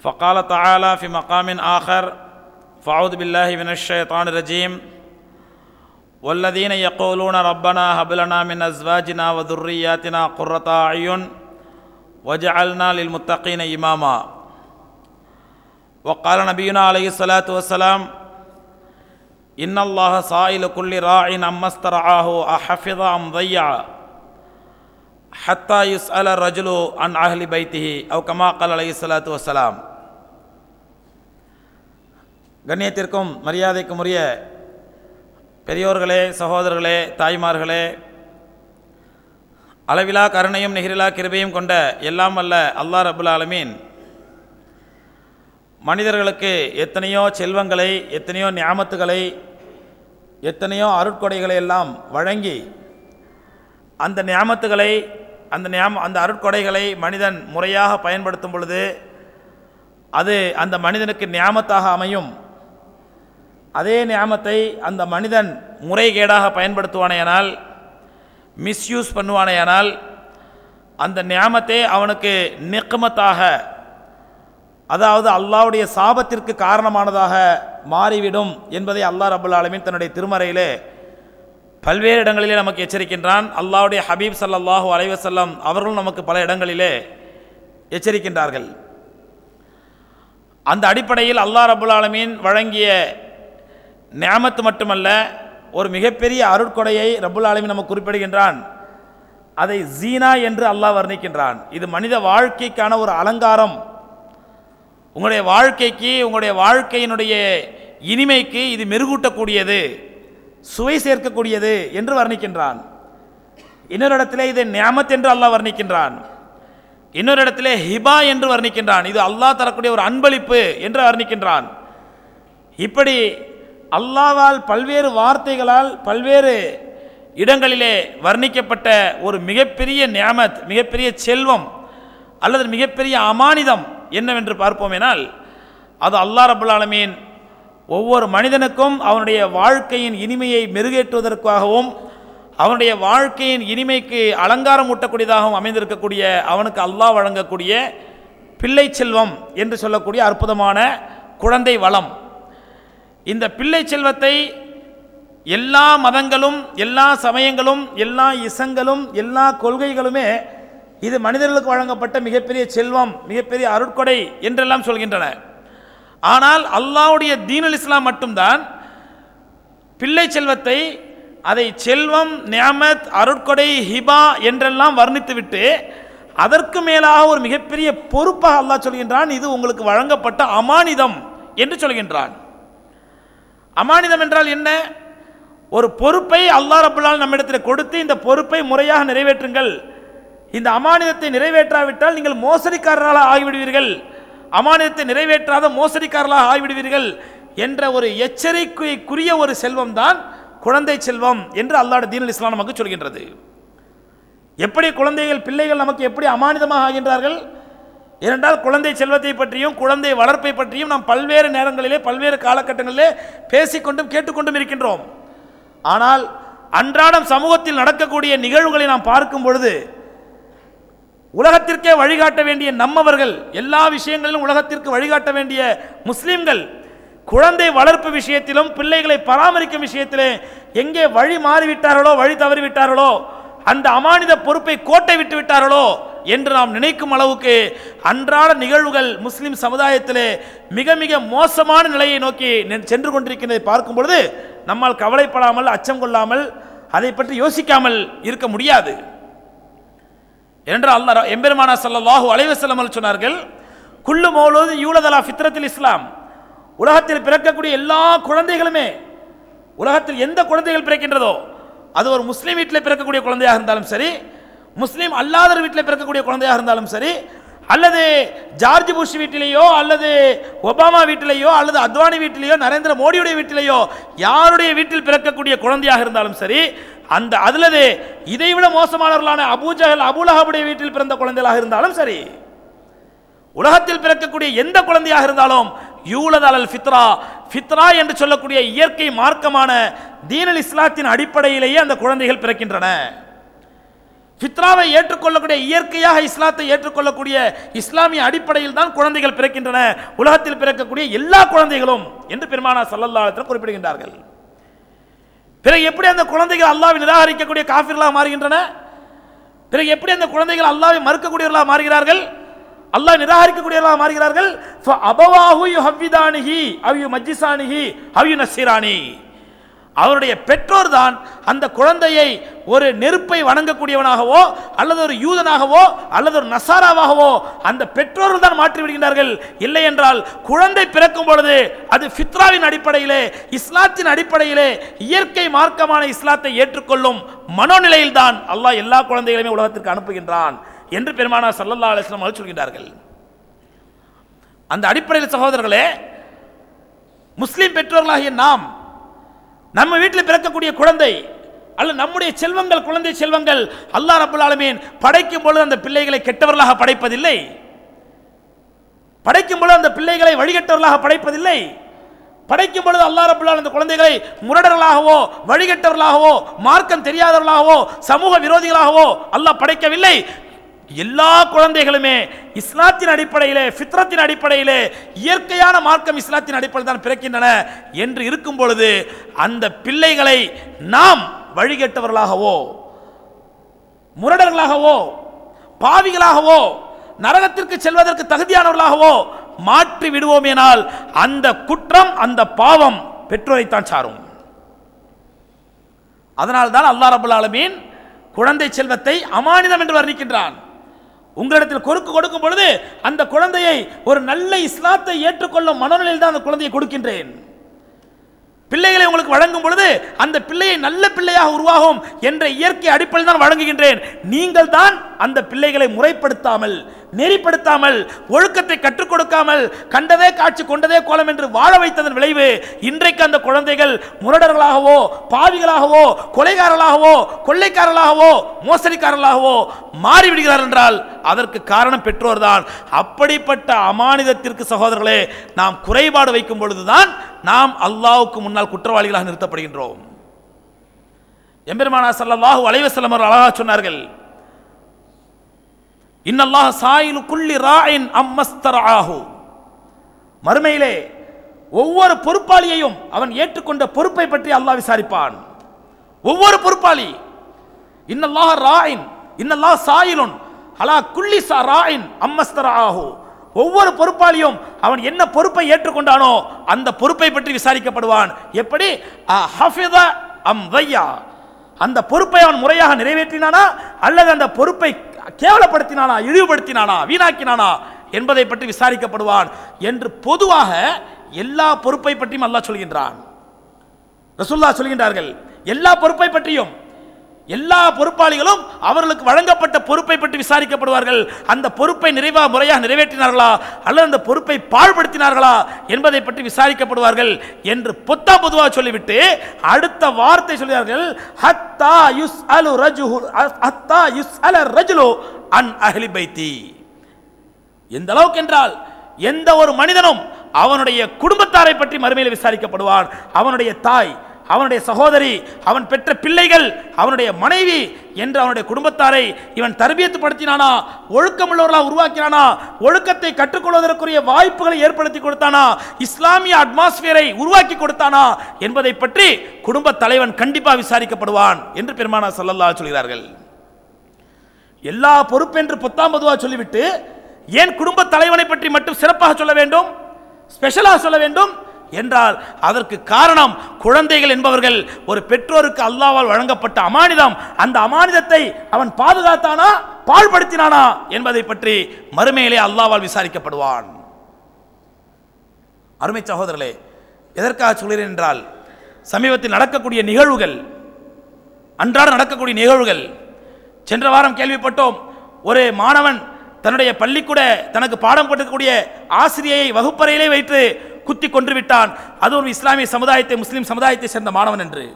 فقال تعالى في مقام آخر فأعوذ بالله من الشيطان الرجيم. والذين يقولون ربنا هب لنا من أزواجنا وذرياتنا قرة أعين وجعلنا للمتقين إماما. وقال نبينا عليه الصلاة والسلام إن الله سائل كل راع عما استرعاه أحفظ أم ஹத்தா யுஸ் அல ரஜுலு அன் அஹ்லி பைத்திஹி அவ் கமா கல் அலை சலாத்து வசலாம் கண்ணியத்திற்கும் மரியாதைக்கும் உரிய பெரியோர்களே சகோதரர்களே தாய்மார்களே அளவிலா கருணையும் நெகிரிலா கிருபையும் கொண்ட எல்லாம் அல்ல அல்லா ரபுல் ஆலமீன். மனிதர்களுக்கு எத்தனையோ செல்வங்களை எத்தனையோ ஞாபத்துகளை எத்தனையோ அருட்கொடைகளை எல்லாம் வழங்கி அந்த ஞாபத்துகளை அந்த ஞாபகம் அந்த அருட்கொடைகளை மனிதன் முறையாக பயன்படுத்தும் பொழுது அது அந்த மனிதனுக்கு ஞாபகத்தாக அமையும். அதே ஞாபகத்தை அந்த மனிதன் முறைகேடாக பயன்படுத்துவானேயானால் மிஸ்யூஸ் பண்ணுவானேயானால் அந்த ஞாபகத்தை அவனுக்கு நிக்கமத்தாக அதாவது அல்லாவுடைய சாபத்திற்கு காரணமானதாக மாறிவிடும் என்பதை அல்லாஹ் ரபுல் ஆலமீன் தன்னுடைய திருமறையிலே பல்வேறு இடங்களிலே நமக்கு எச்சரிக்கின்றான். அல்லாவுடைய ஹபீப் சல்லாஹூ அலைவசல்லம் அவர்களும் நமக்கு பல இடங்களிலே எச்சரிக்கின்றார்கள். அந்த அடிப்படையில் அல்லாஹ் ரபுல் ஆலமீன் வழங்கிய நியாமத்து மட்டுமல்ல ஒரு மிகப்பெரிய அருட்கொடையை ரபுல் ஆலமீன் நமக்கு குறிப்பிடுகின்றான். அதை ஜீனா என்று அல்லாஹ் வர்ணிக்கின்றான். இது மனித வாழ்க்கைக்கான ஒரு அலங்காரம். உங்களுடைய வாழ்க்கைக்கு உங்களுடைய வாழ்க்கையினுடைய இனிமைக்கு இது மெருகூட்டக்கூடியது. சுவை சேர்க்கக்கூடியது என்று வர்ணிக்கின்றான். இன்னொரு இடத்திலே இது நியாமத் என்று அல்லாஹ் வர்ணிக்கின்றான். இன்னொரு இடத்திலே ஹிபா என்று வர்ணிக்கின்றான். இது அல்லாஹ் தரக்கூடிய ஒரு அன்பளிப்பு என்று வர்ணிக்கின்றான். இப்படி அல்லாவால் பல்வேறு வார்த்தைகளால் பல்வேறு இடங்களிலே வர்ணிக்கப்பட்ட ஒரு மிகப்பெரிய நியாமத் மிகப்பெரிய செல்வம் அல்லது மிகப்பெரிய அமானிதம் என்னவென்று பார்ப்போமேனால் அது அல்லாஹ் ரபுல் ஆலமீன் ஒவ்வொரு மனிதனுக்கும் அவனுடைய வாழ்க்கையின் இனிமையை மெருகேற்றுவதற்காகவும் அவனுடைய வாழ்க்கையின் இனிமைக்கு அலங்காரம் ஊட்டக்கூடியதாகவும் அமைந்திருக்கக்கூடிய அவனுக்கு அல்லாஹ் வழங்கக்கூடிய பிள்ளை செல்வம் என்று சொல்லக்கூடிய அற்புதமான குழந்தை வளம். இந்த பிள்ளை செல்வத்தை எல்லா மதங்களும் எல்லா சமயங்களும் எல்லா இசங்களும் எல்லா கொள்கைகளுமே இது மனிதர்களுக்கு வழங்கப்பட்ட மிகப்பெரிய செல்வம் மிகப்பெரிய அருட்கொடை என்றெல்லாம் சொல்கின்றன. ஆனால் அல்லாவுடைய தீனல் இஸ்லாம் மட்டும்தான். பிள்ளை செல்வத்தை அதை செல்வம் நியாமத் அருட்கொடை ஹிபா என்றெல்லாம் வர்ணித்துவிட்டு அதற்கு மேலாக ஒரு மிகப்பெரிய பொறுப்பாக அல்லாஹ் சொல்கின்றான் இது உங்களுக்கு வழங்கப்பட்ட அமானிதம் என்று சொல்கின்றான். அமானிதம் என்றால் என்ன? ஒரு பொறுப்பை அல்லாஹ் ரபுல்லால் நம்மிடத்தில் கொடுத்து இந்த பொறுப்பை முறையாக நிறைவேற்றுங்கள். இந்த அமானிதத்தை நிறைவேற்றாவிட்டால் நீங்கள் மோசடிக்காரர்களாக ஆகிவிடுவீர்கள். அமானியத்தை நிறைவேற்றாத மோசடிக்காரர்களாக ஆகிவிடுவீர்கள் என்ற ஒரு எச்சரிக்கைக்குரிய ஒரு செல்வம் தான் குழந்தை செல்வம் என்று அல்லாட தீனல் இஸ்லாம் நமக்கு சொல்கின்றது. எப்படி குழந்தைகள் பிள்ளைகள் நமக்கு எப்படி அமானிதமாக ஆகின்றார்கள்? ஏனென்றால் குழந்தை செல்வத்தை பற்றியும் குழந்தை வளர்ப்பை பற்றியும் நாம் பல்வேறு நேரங்களிலே பல்வேறு காலகட்டங்களிலே பேசிக்கொண்டும் கேட்டுக்கொண்டும் இருக்கின்றோம். ஆனால் அன்றாடம் சமூகத்தில் நடக்கக்கூடிய நிகழ்வுகளை நாம் பார்க்கும் பொழுது உலகத்திற்கே வழிகாட்ட வேண்டிய நம்மவர்கள் எல்லா விஷயங்களிலும் உலகத்திற்கு வழிகாட்ட வேண்டிய முஸ்லீம்கள் குழந்தை வளர்ப்பு விஷயத்திலும் பிள்ளைகளை பராமரிக்கும் விஷயத்திலே எங்கே வழி மாறிவிட்டார்களோ வழி தவறிவிட்டார்களோ அந்த அமானித பொறுப்பை கோட்டை விட்டு விட்டார்களோ என்று நாம் நினைக்கும் அளவுக்கு அன்றாட நிகழ்வுகள் முஸ்லிம் சமுதாயத்திலே மிக மிக மோசமான நிலையை நோக்கி சென்று கொண்டிருக்கிறதை பார்க்கும் பொழுது நம்மால் கவலைப்படாமல் அச்சம் கொள்ளாமல் அதை பற்றி யோசிக்காமல் இருக்க முடியாது. என்று அல்லாஹ் எம்பெருமானா சல்லாஹூ அலைவசல்லம் சொன்னார்கள் குள்ளு மௌலூது யூலதலா ஃபித்ரத்தில் இஸ்லாம். உலகத்தில் பிறக்கக்கூடிய எல்லா குழந்தைகளுமே உலகத்தில் எந்த குழந்தைகள் பிறக்கின்றதோ அது ஒரு முஸ்லீம் வீட்டில் பிறக்கக்கூடிய குழந்தையாக இருந்தாலும் சரி முஸ்லீம் அல்லாதர் வீட்டில் பிறக்கக்கூடிய குழந்தையாக இருந்தாலும் சரி அல்லது ஜார்ஜ் புஷ் வீட்டிலேயோ அல்லது ஒபாமா வீட்டிலேயோ அல்லது அத்வானி வீட்டிலேயோ நரேந்திர மோடியுடைய வீட்டிலேயோ யாருடைய வீட்டில் பிறக்கக்கூடிய குழந்தையாக இருந்தாலும் சரி அந்த அதிலது இதைவிட மோசமானவர்களான அபூஜகல் அபுலஹாபுடைய வீட்டில் பிறந்த குழந்தைகளாக இருந்தாலும் சரி உலகத்தில் பிறக்கக்கூடிய எந்த குழந்தையாக இருந்தாலும் யூலத் அலல் ஃபித்ரா ஃபித்ரா என்று சொல்லக்கூடிய இயற்கை மார்க்கமான தீனல் இஸ்லாத்தின் அடிப்படையிலேயே அந்த குழந்தைகள் பிறக்கின்றன. ஃபித்ராவை ஏற்றுக்கொள்ளக்கூடிய இயற்கையாக இஸ்லாத்தை ஏற்றுக்கொள்ளக்கூடிய இஸ்லாமிய அடிப்படையில் தான் குழந்தைகள் பிறக்கின்றன. உலகத்தில் பிறக்கக்கூடிய எல்லா குழந்தைகளும் என்று பெருமானா சல்லல்லாஹு குறிப்பிடுகின்றார்கள். பிறகு எப்படி அந்த குழந்தைகள் அல்லாவை நிராகரிக்கக்கூடிய காஃபிர்களாக மாறுகின்றன? பிறகு எப்படி அந்த குழந்தைகள் அல்லாவை மறுக்கக்கூடியவர்களாக மாறுகிறார்கள்? அல்லாஹ் நிராகரிக்கக்கூடியவர்களாக மாறுகிறார்கள். அபவாஹு யு ஹவ்விதானிஹி அவ் யு மஜ்ஜிசானிஹி அவ் யு நஸ்ஸிரானி அவருடைய பெற்றோர் தான் அந்த குழந்தையை ஒரு நெருப்பை வணங்கக்கூடியவனாகவோ அல்லது ஒரு யூதனாகவோ அல்லது ஒரு நசாராவாகவோ அந்த பெற்றோர்கள் தான் மாற்றி விடுகின்றார்கள். இல்லை என்றால் குழந்தை பிறக்கும் பொழுது அது ஃபித்ராவின் அடிப்படையிலே இஸ்லாத்தின் அடிப்படையிலே இயற்கை மார்க்கமான இஸ்லாத்தை ஏற்றுக்கொள்ளும் மனோநிலையில் தான் அல்லாஹ் எல்லா குழந்தைகளையுமே உலகத்திற்கு அனுப்புகின்றான் என்று பெருமானார் சல்லல்லா அலிஸ்லாம் அவர்கள் சொல்கின்றார்கள். அந்த அடிப்படையில் சகோதரர்களே முஸ்லீம் பெற்றோர்களாகிய நாம் நம்ம வீட்டில் பிறக்கக்கூடிய குழந்தை அல்ல நம்முடைய செல்வங்கள் குழந்தை செல்வங்கள் அல்லா ரபுல் ஆலமீன் படைக்கும் பொழுது அந்த பிள்ளைகளை கெட்டவர்களாக படைப்பதில்லை. படைக்கும் பொழுது அந்த பிள்ளைகளை வழிகட்டவர்களாக படைப்பதில்லை. படைக்கும் பொழுது அல்லா ரபுல்லால் அந்த குழந்தைகளை முரடர்களாகவோ வழிகட்டவர்களாகவோ மார்க்கம் தெரியாதவர்களாகவோ சமூக விரோதிகளாகவோ அல்லாஹ் படைக்கவில்லை. எல்லா குழந்தைகளுமே இஸ்லாத்தின் அடிப்படையிலே ஃபித்ரத்தின் அடிப்படையிலே இயற்கையான மார்க்கம் இஸ்லாத்தின் அடிப்படையில் தான் பிறக்கின்றன என்று இருக்கும் பொழுது அந்த பிள்ளைகளை நாம் வழிகட்டவர்களாகவோ முரடர்களாகவோ பாவிகளாகவோ நரகத்திற்கு செல்வதற்கு தகுதியானவர்களாகவோ மாற்றி விடுவோமேனால் அந்த குற்றம் அந்த பாவம் பெற்றோரைத்தான் சாரும். அதனால்தான் அல்லாஹ் ரபுல் ஆலமீன் குழந்தை செல்வத்தை அமானிதம் என்று வர்ணிக்கின்றான். உங்களிடத்தில் கொறுக்கு கொடுக்கும் பொழுது அந்த குழந்தையை ஒரு நல்ல இஸ்லாத்தை ஏற்றுக்கொள்ளும் மனநிலையில் தான் அந்த குழந்தையை கொடுக்கின்றேன். பிள்ளைகளை உங்களுக்கு வழங்கும் பொழுது அந்த பிள்ளையை நல்ல பிள்ளையாக உருவாகும் என்ற இயற்கை அடிப்படையில் தான் வழங்குகின்றேன். நீங்கள் தான் அந்த பிள்ளைகளை முறைப்படுத்தாமல் நெறிப்படுத்தாமல் ஒழுக்கத்தை கற்றுக் கொடுக்காமல் கண்டதே காட்சி கொண்டதே கோலம் என்று வாழ வைத்ததன் விளைவு இன்றைக்கு அந்த குழந்தைகள் முரடர்களாகவோ பாவிகளாகவோ கொலைகாரர்களாகவோ கொள்ளைக்காரர்களாகவோ மோசடிக்காரர்களாகவோ மாறிவிடுகிறார் என்றால் அதற்கு காரணம் பெற்றோர்தான். அப்படிப்பட்ட அமானிதத்திற்கு சகோதரர்களே நாம் குறைபாடு வைக்கும் பொழுதுதான் நாம் அல்லாவுக்கு முன்னால் குற்றவாளிகளாக நிறுத்தப்படுகின்றோம். எம்பெருமானா சல்லாஹூ அலைவசல்லம் அவர்கள் அழகாக சொன்னார்கள் இன்னல்லாஹ் சாயிலு குள்ளி ராயின் ஆகும் மறுமையிலே ஒவ்வொரு பொறுப்பாளியையும் அவன் ஏற்றுக்கொண்ட பொறுப்பை பற்றி அல்லாஹ் விசாரிப்பான். ஒவ்வொரு பொறுப்பாளி இன்னல்லாஹ் ராயின் இன்னல்லாஹ் சாயிலுன் அலா குள்ளி சா ராயின் அம்மஸ்தர் அம்மஸ்தராஹு. ஒவ்வொரு பொறுப்பாளியும் அவன் என்ன பொறுப்பை ஏற்றுக்கொண்டானோ அந்த பொறுப்பை பற்றி விசாரிக்கப்படுவான். எப்படி? ஹஃபித அம் வையா அந்த பொறுப்பை அவன் முறையாக நிறைவேற்றினானா அல்லது அந்த பொறுப்பை கேவலப்படுத்தினானா இழிவுபடுத்தினானா வீணாக்கினானா என்பதை பற்றி விசாரிக்கப்படுவான் என்று பொதுவாக எல்லா பொறுப்பை பற்றியும் அல்லாஹ் சொல்கின்றான். ரசுல்லா சொல்கின்றார்கள் எல்லா பொறுப்பை பற்றியும். எல்லா பொறுப்பாளிகளும் அவர்களுக்கு வழங்கப்பட்ட பொறுப்பை பற்றி விசாரிக்கப்படுவார்கள். அந்த பொறுப்பை நிறைவாக முறையாக நிறைவேற்றினார்களா? அல்லது அந்த பொறுப்பை பாழ்படுத்தினார்களா என்பதை பற்றி விசாரிக்கப்படுவார்கள் என்று பொத்தா பொதுவாக சொல்லிவிட்டு அடுத்த வார்த்தை சொல்கிறார்கள் ஹத்தா யுஸ் அலு ரஜுஹு ஹத்தா யுஸ் அல ரஜுலு அன் அஹ்லி பைத்தி. எந்த அளவுக்கு என்றால் எந்த ஒரு மனிதனும் அவனுடைய குடும்பத்தாரை பற்றி மறுமையில் விசாரிக்கப்படுவான். அவனுடைய தாய் அவனுடைய சகோதரி அவன் பெற்ற பிள்ளைகள் அவனுடைய மனைவி என்று அவனுடைய குடும்பத்தாரை இவன் தர்பியத்து படுத்தினானா உருவாக்கினானா? ஒழுக்கத்தை கற்றுக்கொள்வதற்குரிய வாய்ப்புகளை ஏற்படுத்தி கொடுத்தானா? இஸ்லாமிய அட்மாஸ்பியரை உருவாக்கி கொடுத்தானா? என்பதை பற்றி குடும்ப தலைவன் கண்டிப்பாக விசாரிக்கப்படுவான் என்று பெருமானா சல்லல்லா சொல்கிறார்கள். எல்லா பொறுப்பென்று பத்தாம் பொதுவாக சொல்லிவிட்டு ஏன் குடும்ப தலைவனை பற்றி மட்டும் சிறப்பாக சொல்ல வேண்டும்? ஸ்பெஷலாக சொல்ல வேண்டும்? என்றால் அதற்கு காரணம் குழந்தைகள் என்பவர்கள். ஒரு பெற்றோருக்கு அல்லாவால் வழங்கப்பட்ட அமானிதம் அந்த அமானிதத்தை அவன் பாதுகாத்தானா பாழ்படுத்தினானா என்பதை பற்றி மறுமையிலே அல்லாவால் விசாரிக்கப்படுவான். அருமை சகோதரர்களே எதற்காக சொல்கிறேன் என்றால் சமீபத்தில் நடக்கக்கூடிய நிகழ்வுகள் அன்றாட நடக்கக்கூடிய நிகழ்வுகள் சென்ற வாரம் கேள்விப்பட்டோம் ஒரு மாணவன் தன்னுடைய பள்ளிக்கூட தனக்கு பாடம் போட்டக்கூடிய ஆசிரியையை வகுப்பறையிலே வைத்து குத்தி கொன்று விட்டான் அது ஒரு இஸ்லாமிய சமுதாயத்தை முஸ்லீம் சமுதாயத்தை சேர்ந்த மாணவன் என்று.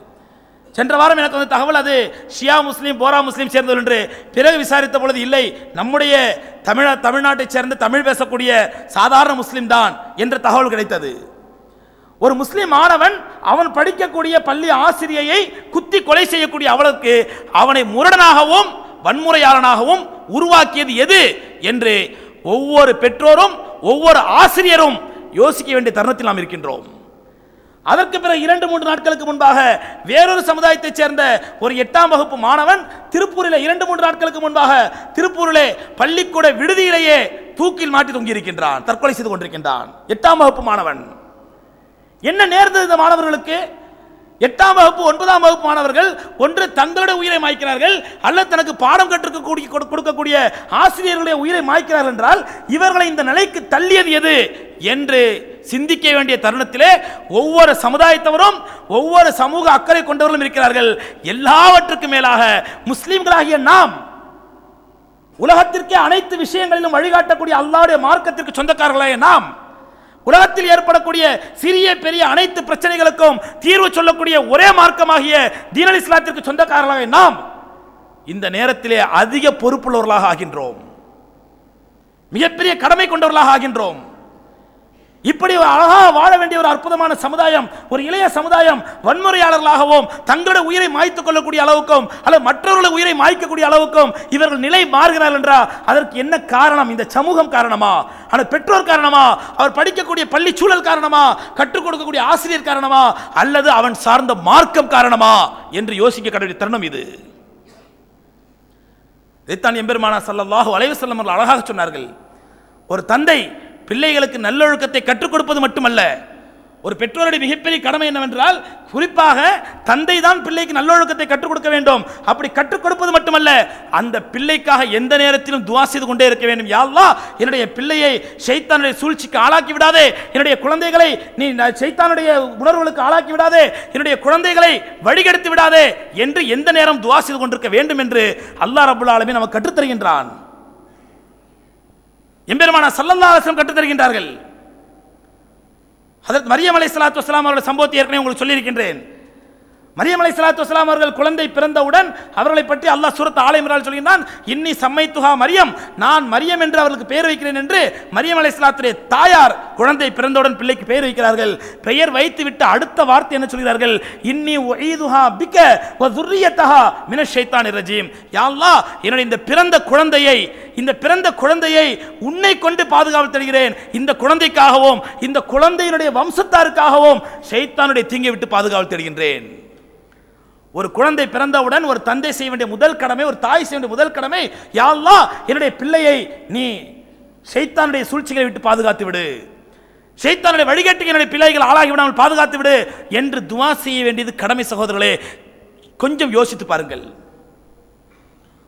சென்ற வாரம் எனக்கு வந்து தகவல் அது. ஷியா முஸ்லீம் போரா முஸ்லீம் சேர்ந்தவர் என்று. பிறகு விசாரித்த பொழுது இல்லை நம்முடைய தமிழ தமிழ்நாட்டைச் சேர்ந்த தமிழ் பேசக்கூடிய சாதாரண முஸ்லீம் தான் என்ற தகவல் கிடைத்தது. ஒரு முஸ்லீம் மாணவன் அவன் படிக்கக்கூடிய பள்ளி ஆசிரியையை குத்தி கொலை செய்யக்கூடிய அவளுக்கு அவனை முரடனாகவும் வன்முறையாளனாகவும் உருவாக்கியது எது? என்று ஒவ்வொரு பெற்றோரும் ஒவ்வொரு ஆசிரியரும் யோசிக்க வேண்டிய தருணத்தில் நாம் இருக்கின்றோம். அதற்கு பிறகு இரண்டு மூன்று நாட்களுக்கு முன்பாக வேறொரு சமுதாயத்தைச் சேர்ந்த ஒரு எட்டாம் வகுப்பு மாணவன் திருப்பூரில் இரண்டு மூன்று நாட்களுக்கு முன்பாக திருப்பூரிலே பள்ளிக்கூட விடுதியிலேயே தூக்கில் மாட்டி தொங்கியிருக்கின்றான் தற்கொலை செய்து கொண்டிருக்கின்றான். எட்டாம் வகுப்பு மாணவன். என்ன நேர்ந்தது இந்த மாணவர்களுக்கு? எட்டாம் வகுப்பு ஒன்பதாம் வகுப்பு மாணவர்கள் ஒன்று தங்களுடைய உயிரை மாய்க்கிறார்கள் அல்லது தனக்கு பாடம் கற்றுக்கக்கூடிய கொடு- கொடுக்கக்கூடிய ஆசிரியர்களுடைய உயிரை மாய்க்கிறார்கள் என்றால் இவர்களை இந்த நிலைக்கு தள்ளியது எது? என்று சிந்திக்க வேண்டிய தருணத்திலே ஒவ்வொரு சமுதாயத்தவரும் ஒவ்வொரு சமூக அக்கறை கொண்டவர்களும் இருக்கிறார்கள். எல்லாவற்றுக்கும் மேலாக முஸ்லீம்களாகிய நாம் உலகத்திற்கே அனைத்து விஷயங்களிலும் வழிகாட்டக்கூடிய அல்லாவுடைய மார்க்கத்திற்கு சொந்தக்காரர்களாக நாம் உலகத்தில் ஏற்படக்கூடிய சிறிய பெரிய அனைத்து பிரச்சனைகளுக்கும் தீர்வு சொல்லக்கூடிய ஒரே மார்க்கமாகிய தீனல் இஸ்லாத்திற்கு சொந்தக்காரர்களாக நாம் இந்த நேரத்திலே அதிக பொறுப்புள்ளவர்களாக ஆகின்றோம். மிகப்பெரிய கடமை கொண்டவர்களாக ஆகின்றோம். இப்படி ஒரு அழகாக வாழ வேண்டிய ஒரு அற்புதமான சமுதாயம் ஒரு இளைய சமுதாயம் வன்முறையாளர்களாகவும் தங்களுடைய உயிரை மாய்த்துக் கொள்ளக்கூடிய அளவுக்கும் அல்லது மற்றவர்களுடைய உயிரை மாய்க்கக்கூடிய அளவுக்கும் இவர்கள் நிலை மாறுகிறார்கள் என்றால் அதற்கு என்ன காரணம்? இந்த சமூகம் காரணமா? அந்த பெற்றோர் காரணமா? அவர் படிக்கக்கூடிய பள்ளி சூழல் காரணமா? கற்றுக் கொடுக்கக்கூடிய ஆசிரியர் காரணமா? அல்லது அவன் சார்ந்த மார்க்கம் காரணமா? என்று யோசிக்க கடவுள் தருணம் இது. இதைத்தான் எம்பெருமானா சல்லாஹூ அலைவசல்லம் அவர்கள் அழகாக சொன்னார்கள். ஒரு தந்தை பிள்ளைகளுக்கு நல்லொழுக்கத்தை கற்றுக் கொடுப்பது மட்டுமல்ல ஒரு பெற்றோருடைய மிகப்பெரிய கடமை என்னவென்றால் குறிப்பாக தந்தை தான் பிள்ளைக்கு நல்லொழுக்கத்தை கற்றுக் கொடுக்க வேண்டும். அப்படி கற்றுக் கொடுப்பது மட்டுமல்ல அந்த பிள்ளைக்காக எந்த நேரத்திலும் துவா செய்து கொண்டே இருக்க வேண்டும். யாவா என்னுடைய பிள்ளையை ஷைத்தானுடைய சூழ்ச்சிக்கு ஆளாக்கி விடாதே. என்னுடைய குழந்தைகளை நீ சைத்தானுடைய ஷைத்தானுடைய உணர்வுகளுக்கு ஆளாக்கி விடாதே. என்னுடைய குழந்தைகளை வழிகெடுத்து விடாதே என்று எந்த நேரம் துவா செய்து கொண்டிருக்க வேண்டும் என்று அல்லாஹ் ரபுல்லாலுமே நமக்கு கற்றுத்தருகின்றான். எம்பெருமான சல்லல்லாசம் கற்றுத்தருகின்றார்கள் அதற்கு மரியம் அலை சலாத்து வஸ்லாம் அவருடைய சம்பவத்தை ஏற்கனவே உங்களுக்கு சொல்லியிருக்கின்றேன். மரியம் அலை சலாத்து வலாம் அவர்கள் குழந்தை பிறந்தவுடன் அவர்களை பற்றி அல்லாஹ் சூரத் ஆலயமிரால் சொல்கிறான் இன்னி சம்மை துஹா மரியம் நான் மரியம் என்று அவர்களுக்கு பெயர் வைக்கிறேன் என்று மரியம் அலை சலாத்துடைய தாயார் குழந்தை பிறந்தவுடன் பிள்ளைக்கு பெயர் வைக்கிறார்கள். பெயர் வைத்து விட்டு அடுத்த வார்த்தை என்ன சொல்கிறார்கள்? இன்னி ஒய்துஹா பிக்க வ துர்ரியத்தஹா மின ஷைத்தானிர் ரஜீம். யா என்னுடைய இந்த பிறந்த குழந்தையை இந்த பிறந்த குழந்தையை உன்னை கொண்டு பாதுகாப்பு தருகிறேன். இந்த குழந்தைக்காகவும் இந்த குழந்தையினுடைய வம்சத்தாருக்காகவும் ஷைத்தானுடைய தீங்கை விட்டு பாதுகாப்பு தருகின்றேன். ஒரு குழந்தை பிறந்தவுடன் ஒரு தந்தை செய்ய வேண்டிய முதல் கடமை ஒரு தாய் செய்ய வேண்டிய முதல் கடமை யாழ்லா என்னுடைய பிள்ளையை நீ சைத்தானுடைய சூழ்ச்சிகளை விட்டு பாதுகாத்து விடு. சைத்தானுடைய வழிகாட்டுக்கு என்னுடைய பிள்ளைகள் ஆளாகி விடாமல் பாதுகாத்து விடு என்று துவா செய்ய வேண்டியது கடமை சகோதரர்களே. கொஞ்சம் யோசித்து பாருங்கள்.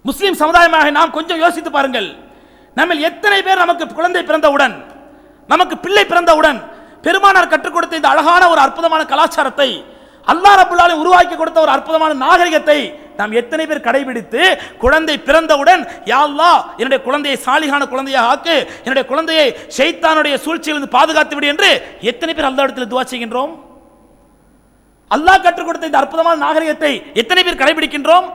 முஸ்லீம் சமுதாயமாக நாம் கொஞ்சம் யோசித்து பாருங்கள். நம்ம எத்தனை பேர் நமக்கு குழந்தை பிறந்தவுடன் நமக்கு பிள்ளை பிறந்தவுடன் பெருமானார் கற்றுக் கொடுத்த இந்த அழகான ஒரு அற்புதமான கலாச்சாரத்தை அல்லாஹ் ரபுல்லாலே உருவாக்கி கொடுத்த ஒரு அற்புதமான நாகரிகத்தை நாம் எத்தனை பேர் கடைபிடித்து குழந்தை பிறந்தவுடன் யா என்னுடைய குழந்தையை சாலிகான குழந்தையாக ஆக்கு என்னுடைய குழந்தையை ஷைத்தானுடைய சூழ்ச்சியிலிருந்து பாதுகாத்து விடு என்று எத்தனை பேர் அல்லா இடத்தில் துவா செய்கின்றோம்? அல்லாஹ் கற்றுக் கொடுத்த இந்த அற்புதமான நாகரிகத்தை எத்தனை பேர் கடைபிடிக்கின்றோம்?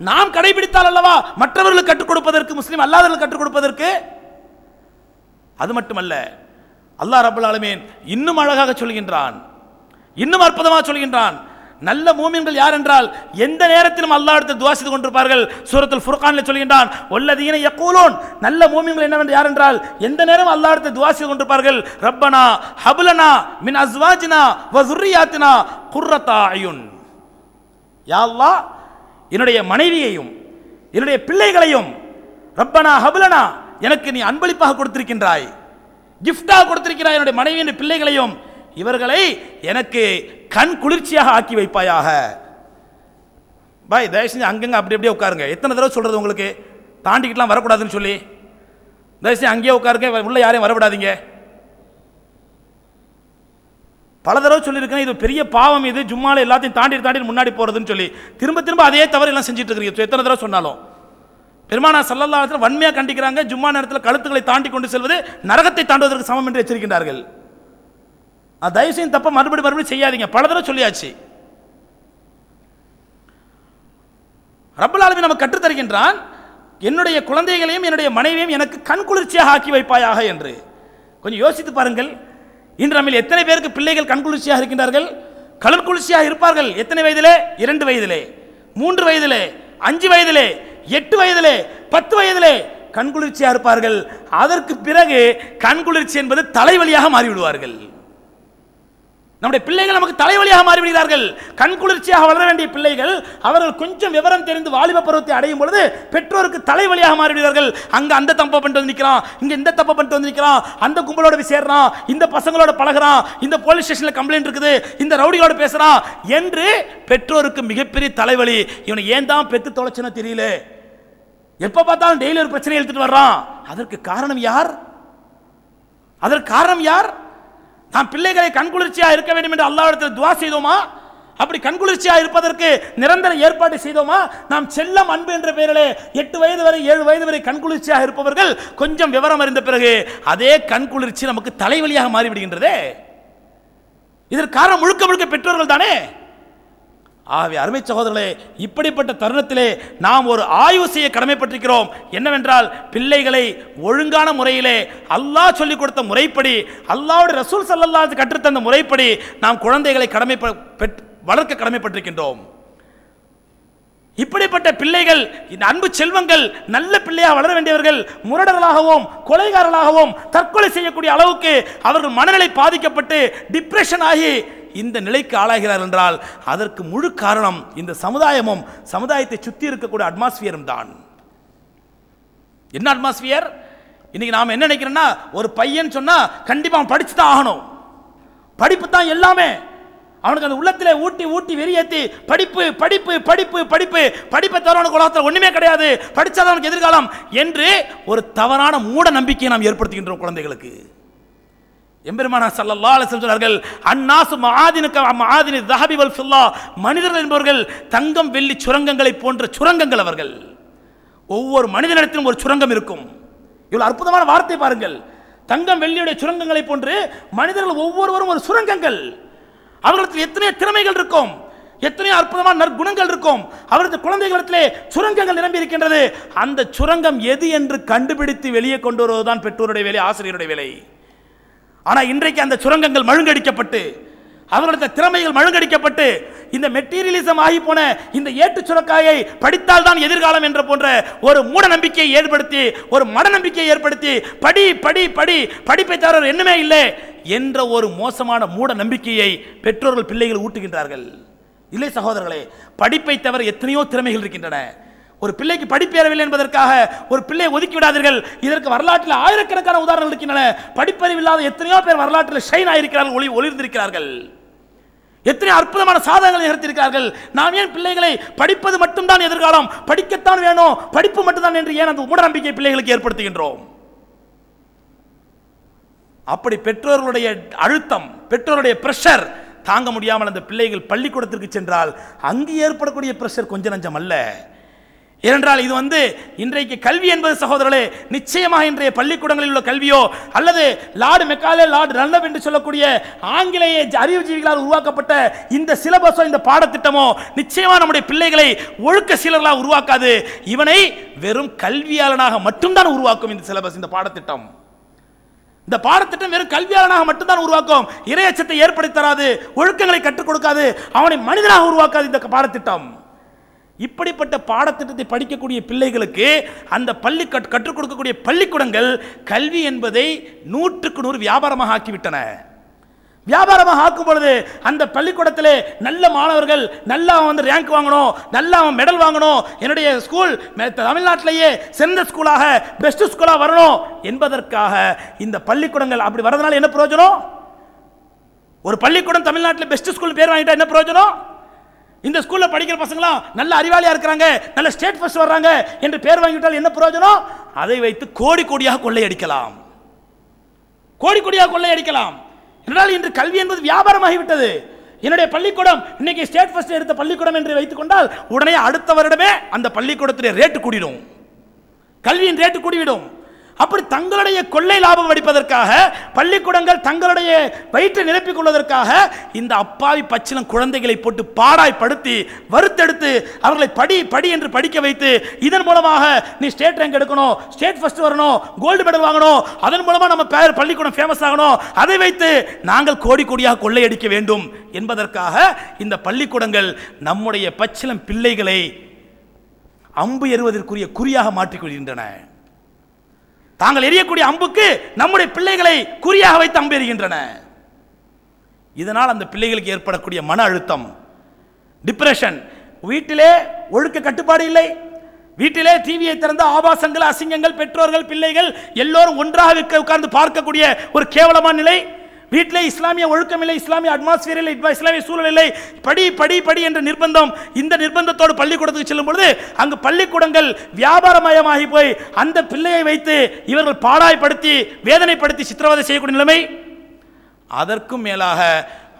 நாம் கடைபிடித்தால் அல்லவா மற்றவர்களுக்கு கற்றுக் கொடுப்பதற்கு முஸ்லீம் அல்லாதவர்கள் கற்றுக் கொடுப்பதற்கு? அது மட்டுமல்ல அல்லாஹ் ரபுல் ஆலமீன் இன்னும் அழகாக சொல்கின்றான் இன்னும் அற்புதமாக சொல்கின்றான். நல்ல மூமின்கள் யார் என்றால் எந்த நேரத்திலும் அல்லாஹ் துவா செய்து கொண்டிருப்பார்கள். சூரத்தில் ஃபுர்கானில் சொல்கின்றான் ஒல்லதீன எக்கூலோன் நல்ல மூமின்கள் என்னவென்று யார் என்றால் எந்த நேரம் அல்லாஹ் துவா செய்து கொண்டிருப்பார்கள். ரப்பனா ஹபுலனா மின் அஸ்வாஜினா வசுரியாத்தினா குர்ரத்தாயுன் யாவா என்னுடைய மனைவியையும் என்னுடைய பிள்ளைகளையும் ரப்பனா ஹபுலனா எனக்கு நீ அன்பளிப்பாக கொடுத்திருக்கின்றாய். கிஃப்டாக கொடுத்திருக்கிறாய். என்னுடைய மனைவியின் பிள்ளைகளையும் இவர்களை எனக்கு கண் குளிர்ச்சியாக ஆக்கி வைப்பாயாக. பாய் தயவு செஞ்சு அங்கங்க அப்படி அப்படியே உட்காருங்க. எத்தனை தடவை சொல்றது உங்களுக்கு? தாண்டிக்கிட்டுலாம் வரக்கூடாதுன்னு சொல்லி. தயவு செஞ்சு அங்கேயே உட்காருங்க உள்ள யாரையும் வரவிடாதீங்க. பல தடவை சொல்லியிருக்கேன் இது பெரிய பாவம் இது ஜும்மால எல்லாத்தையும் தாண்டி தாண்டி முன்னாடி போறதுன்னு சொல்லி. திரும்ப திரும்ப அதே தவறு எல்லாம் செஞ்சுட்டு இருக்கிறீங்க எத்தனை தடவை சொன்னாலும். பெருமானா சல்லல்லா வன்மையாக கண்டிக்கிறாங்க ஜும்மா நேரத்தில் கழுத்துக்களை தாண்டி கொண்டு செல்வது நரகத்தை தாண்டுவதற்கு சமம் என்று எச்சரிக்கின்றார்கள். அது தயவு செய்து தப்ப மறுபடி மறுபடியும் செய்யாதீங்க. பல தடவை சொல்லியாச்சு. ரப்பலாலுமே நமக்கு கற்றுத் தருகின்றான் என்னுடைய குழந்தைகளையும் என்னுடைய மனைவியும் எனக்கு கண் குளிர்ச்சியாக ஆக்கி வைப்பாயாக என்று. கொஞ்சம் யோசித்து பாருங்கள். இன்று நம்மில் எத்தனை பேருக்கு பிள்ளைகள் கண் குளிர்ச்சியாக இருக்கின்றார்கள்? கலர் குளிர்ச்சியாக இருப்பார்கள். எத்தனை வயதிலே? இரண்டு வயதிலே. மூன்று வயதிலே. அஞ்சு வயதிலே. எட்டு வயதிலே. பத்து வயதிலே கண்குளிர்ச்சியாக இருப்பார்கள். அதற்கு பிறகு கண்குளிர்ச்சி என்பது தலைவலியாக மாறிவிடுவார்கள். நம்முடைய பிள்ளைகள் நமக்கு தலைவலியாக மாறிவிடுகிறார்கள். கண் குளிர்ச்சியாக வளர வேண்டிய பிள்ளைகள் அவர்கள் கொஞ்சம் விவரம் தெரிந்து வாலிப பருவத்தை அடையும் பொழுது பெற்றோருக்கு தலைவலியாக மாறிவிடுகிறார்கள். அங்க அந்த தப்பை பண்ணிட்டு வந்து நிற்கிறான் இங்க இந்த தப்பை பண்ணிட்டு வந்து நிற்கிறான் அந்த கும்பலோட போய் சேர்றான் இந்த பசங்களோட பழகிறான் இந்த போலீஸ் ஸ்டேஷன்ல கம்ப்ளைண்ட் இருக்குது இந்த ரவுடிகளோட பேசுறான் என்று பெற்றோருக்கு மிகப்பெரிய தலைவலி. இவனை ஏன் தான் பெத்து தொலைச்சுன்னு தெரியல. எப்ப பார்த்தாலும் டெய்லி ஒரு பிரச்சனை எடுத்துட்டு வர்றான். அதற்கு காரணம் யார்? அதற்கு காரணம் யார்? நாம் பிள்ளைகளை கண்குளிர்ச்சியாக இருக்க வேண்டும் என்று அல்லாவிடத்தில் துவா செய்தோமா? அப்படி கண்குளிர்ச்சியாக இருப்பதற்கு நிரந்தர ஏற்பாடு செய்தோமா? நாம் செல்லம் அன்பு என்ற பெயரிலே எட்டு வயது வரை ஏழு வயது வரை கண்குளிர்ச்சியாக இருப்பவர்கள் கொஞ்சம் விவரம் அறிந்த பிறகு அதே கண்குளிர்ச்சி நமக்கு தலைவலியாக மாறிவிடுகின்றதே. இதற்கு காரணம் முழுக்க முழுக்க பெற்றோர்கள் தானே? ஆகவே அருமை சகோதரர்களே இப்படிப்பட்ட தருணத்திலே நாம் ஒரு ஆய்வு செய்ய கடமைப்பட்டிருக்கிறோம். என்னவென்றால் பிள்ளைகளை ஒழுங்கான முறையிலே அல்லாஹ் சொல்லிக் கொடுத்த முறைப்படி அல்லாவுடைய ரசூல் ஸல்லல்லாஹு கற்றுத்தந்த முறைப்படி நாம் குழந்தைகளை கடமை வளர்க்க கடமைப்பட்டிருக்கின்றோம். இப்படிப்பட்ட பிள்ளைகள் இந்த அன்பு செல்வங்கள் நல்ல பிள்ளையாக வளர வேண்டியவர்கள் முரடர்களாகவும் கொலைகாரர்களாகவும் தற்கொலை செய்யக்கூடிய அளவுக்கு அவர்கள் மனநிலை பாதிக்கப்பட்டு டிப்ரெஷன் ஆகி இந்த நிலைக்கு ஆளாகிறார் என்றால் அதற்கு முழு காரணம் இந்த சமுதாயமும் சமுதாயத்தை சுற்றி இருக்கக்கூடிய அட்மாஸ்பியரும் தான். என்ன அட்மாஸ்பியர் இன்னைக்கு நாம் என்ன நினைக்கிறோம்னா ஒரு பையன் சொன்னால் கண்டிப்பாக அவன் படிச்சு தான் ஆகணும். படிப்பு தான் எல்லாமே. அவனுக்கு அந்த உள்ளத்தில் ஊட்டி ஊட்டி வெறியேற்றி படிப்பு படிப்பு படிப்பு படிப்பு படிப்பை தவிர அவனுக்கு உலகத்தில் ஒன்றுமே கிடையாது. படித்தாதான் அவனுக்கு எதிர்காலம் என்று ஒரு தவறான மூட நம்பிக்கையை நாம் ஏற்படுத்துகின்றோம் குழந்தைகளுக்கு. எம்பெருமானா சல்லல்லா அலைஹி வஸல்லம் சொன்னார்கள் அன்னாசு மஆதினுக்க தஹபி வல்ஃபுல்லா மனிதர்கள் என்பவர்கள் தங்கம் வெள்ளி சுரங்கங்களை போன்ற சுரங்கங்கள் அவர்கள். ஒவ்வொரு மனிதனிடத்திலும் ஒரு சுரங்கம் இருக்கும். இவ்வளோ அற்புதமான வார்த்தை பாருங்கள். தங்கம் வெள்ளியுடைய சுரங்கங்களை போன்று மனிதர்கள் ஒவ்வொருவரும் ஒரு சுரங்கங்கள். அவர்களுக்கு எத்தனை திறமைகள் இருக்கும். எத்தனை அற்புதமான நற்குணங்கள் இருக்கும். அவரது குழந்தைகளிடத்திலே சுரங்கங்கள் நிரம்பி இருக்கின்றது. அந்த சுரங்கம் எது என்று கண்டுபிடித்து வெளியே கொண்டு வருவதுதான் பெற்றோருடைய வேலை ஆசிரியருடைய வேலை. ஆனால் இன்றைக்கு அந்த சுரங்கங்கள் மழுங்கடிக்கப்பட்டு அவர்களது திறமைகள் மழுங்கடிக்கப்பட்டு இந்த மெட்டீரியலிசம் ஆகி போன இந்த ஏட்டு சுரக்காயை படித்தால் தான் எதிர்காலம் என்ற போன்ற ஒரு மூட நம்பிக்கையை ஏற்படுத்தி ஒரு மட நம்பிக்கையை ஏற்படுத்தி படி படி படி படிப்பை தவிர என்னமே இல்லை என்ற ஒரு மோசமான மூட நம்பிக்கையை பெற்றோர்கள் பிள்ளைகள் ஊட்டுகின்றார்கள். இல்லை சகோதரர்களே படிப்பை தவிர எத்தனையோ திறமைகள் இருக்கின்றன. ஒரு பிள்ளைக்கு படிப்பேறவில்லை என்பதற்காக ஒரு பிள்ளையை ஒதுக்கி விடாதீர்கள் இதற்கு வரலாற்றில் ஆயிரக்கணக்கான உதாரணங்கள் இருக்கின்றன. படிப்பறிவு இல்லாத எத்தனையோ பேர் வரலாற்றில் ஷைன் ஆயிருக்கிறார்கள் ஒளி ஒளிர்ந்திருக்கிறார்கள். எத்தனை அற்புதமான சாதகங்களை நிகழ்த்தியிருக்கிறார்கள். நாம் ஏன் பிள்ளைகளை படிப்பது மட்டும்தான் எதிர்காலம்? படிக்கத்தான் வேணும். படிப்பு மட்டும்தான் என்று ஏன் அந்த மூடநம்பிக்கை பிள்ளைகளுக்கு ஏற்படுத்துகின்றோம்? அப்படி பெற்றோர்களுடைய அழுத்தம் பெற்றோருடைய பிரஷர் தாங்க முடியாமல் அந்த பிள்ளைகள் பள்ளிக்கூடத்திற்கு சென்றால் அங்கு ஏற்படக்கூடிய பிரஷர் கொஞ்ச நஞ்சம் அல்ல. ஏனென்றால் இது வந்து இன்றைக்கு கல்வி என்பது சகோதரர்களே நிச்சயமாக இன்றைய பள்ளிக்கூடங்களில் உள்ள கல்வியோ அல்லது லார்டு மெக்காலே லார்டு ரன்னப் என்று சொல்லக்கூடிய ஆங்கிலேய ஜ- அறிவுஜீவிகளால் உருவாக்கப்பட்ட இந்த சிலபஸோ இந்த பாடத்திட்டமோ நிச்சயமாக நம்முடைய பிள்ளைகளை ஒழுக்க சீலர்களாக உருவாக்காது. இவனை வெறும் கல்வியாளனாக மட்டும்தான் உருவாக்கும் இந்த சிலபஸ் இந்த பாடத்திட்டம். இந்த பாடத்திட்டம் வெறும் கல்வியாளனாக மட்டும்தான் உருவாக்கும். இரையச்சத்தை ஏற்படுத்தி தராது ஒழுக்கங்களை கற்றுக் கொடுக்காது அவனை மனிதனாக உருவாக்காது இந்த பாடத்திட்டம். இப்படிப்பட்ட பாடத்திட்டத்தை படிக்கக்கூடிய பிள்ளைகளுக்கு அந்த பள்ளி கற்- கற்றுக் கொடுக்கக்கூடிய பள்ளிக்கூடங்கள் கல்வி என்பதை நூற்றுக்கு நூறு வியாபாரமாக ஆக்கிவிட்டன. வியாபாரமாக ஆக்கும் பொழுது அந்த பள்ளிக்கூடத்தில் நல்ல மாணவர்கள் நல்லா அவன் வந்து ரேங்க் வாங்கணும் நல்லா அவன் மெடல் வாங்கணும் என்னுடைய ஸ்கூல் தமிழ்நாட்டிலேயே சிறந்த ஸ்கூலாக பெஸ்ட் ஸ்கூலாக வரணும் என்பதற்காக இந்த பள்ளிக்கூடங்கள் அப்படி வரதுனால என்ன பிரயோஜனம்? ஒரு பள்ளிக்கூடம் தமிழ்நாட்டில் பெஸ்ட் ஸ்கூல் பேர் வாங்கிட்டா என்ன பிரயோஜனம்? இந்த ஸ்கூலில் படிக்கிற பசங்களாம் நல்ல அறிவாளியாக இருக்கிறாங்க நல்ல ஸ்டேட் ஃபஸ்ட் வர்றாங்க என்று பேர் வாங்கிவிட்டால் என்ன பிரயோஜனம்? அதை வைத்து கோடி கோடியாக கொள்ளையடிக்கலாம். கோடி கோடியாக கொள்ளையடிக்கலாம். என்றால் இன்று கல்வி என்பது வியாபாரமாகிவிட்டது. என்னுடைய பள்ளிக்கூடம் இன்னைக்கு ஸ்டேட் ஃபஸ்ட் எடுத்த பள்ளிக்கூடம் என்று வைத்துக் கொண்டால் உடனே அடுத்த வருடமே அந்த பள்ளிக்கூடத்துடைய ரேட்டு கூடிடும். கல்வியின் ரேட்டு கூடிவிடும். அப்படி தங்களுடைய கொள்ளை லாபம் அடிப்பதற்காக பள்ளிக்கூடங்கள் தங்களுடைய வயிற்றை நிரப்பிக் கொள்வதற்காக இந்த அப்பாவி பச்சிலம் குழந்தைகளை போட்டு பாடாய்ப்படுத்தி வறுத்தெடுத்து அவர்களை படி படி என்று படிக்க வைத்து இதன் மூலமாக நீ ஸ்டேட் ரேங்க் எடுக்கணும் ஸ்டேட் ஃபர்ஸ்ட் வரணும் கோல்டு மெடல் வாங்கணும் அதன் மூலமாக நம்ம பேர் பள்ளிக்கூடம் ஃபேமஸ் ஆகணும் அதை வைத்து நாங்கள் கோடி கோடியாக கொள்ளையடிக்க வேண்டும் என்பதற்காக இந்த பள்ளிக்கூடங்கள் நம்முடைய பச்சிலம் பிள்ளைகளை அம்பு எறுவதற்குரிய குறியாக மாற்றிக்கொள்கின்றன தாங்கள் எரியக்கூடிய அம்புக்கு நம்முடைய பிள்ளைகளை குறியாக வைத்து அம்பு எறிகின்றன இதனால் அந்த பிள்ளைகளுக்கு ஏற்படக்கூடிய மன அழுத்தம் டிப்ரெஷன் வீட்டிலே ஒழுக்க கட்டுப்பாடு இல்லை. வீட்டிலே டிவியை திறந்த ஆபாசங்கள் அசிங்கங்கள் பெற்றோர்கள் பிள்ளைகள் எல்லோரும் ஒன்றாக உட்கார்ந்து பார்க்கக்கூடிய ஒரு கேவலமான நிலை. வீட்டிலே இஸ்லாமிய ஒழுக்கம் இல்லை இஸ்லாமிய அட்மாஸ்பியர் இல்லை இஸ்லாமிய சூழல் இல்லை. படி படி படி என்ற நிர்பந்தம் இந்த நிர்பந்தத்தோடு பள்ளிக்கூடத்துக்கு செல்லும் பொழுது அங்கு பள்ளிக்கூடங்கள் வியாபாரமயமாகி போய் அந்த பிள்ளையை வைத்து இவர்கள் பாடாய்ப்படுத்தி வேதனைப்படுத்தி சித்திரவதை செய்யக்கூடிய நிலைமை? அதற்கும் மேலாக